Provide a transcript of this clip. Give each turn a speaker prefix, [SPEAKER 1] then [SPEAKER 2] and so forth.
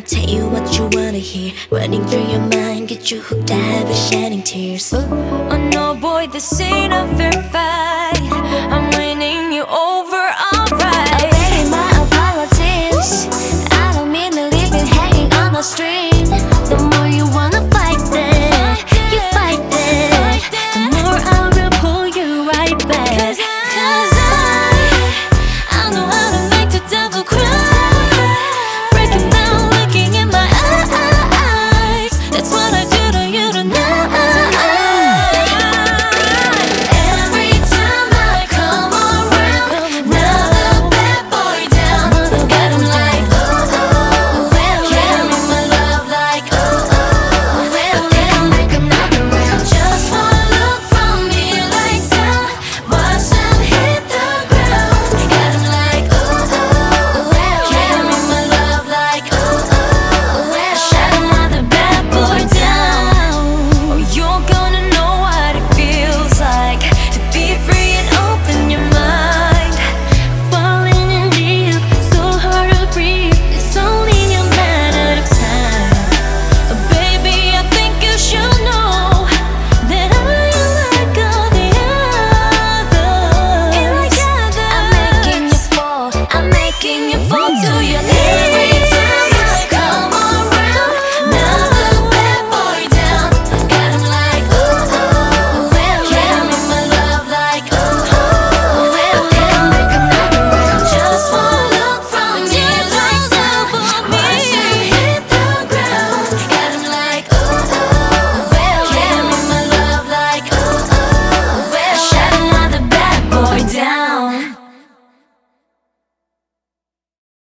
[SPEAKER 1] I'll tell you what you wanna hear. Running through your mind, get you hooked, I have you shedding tears.
[SPEAKER 2] Oh no, boy, this ain't a fair fight.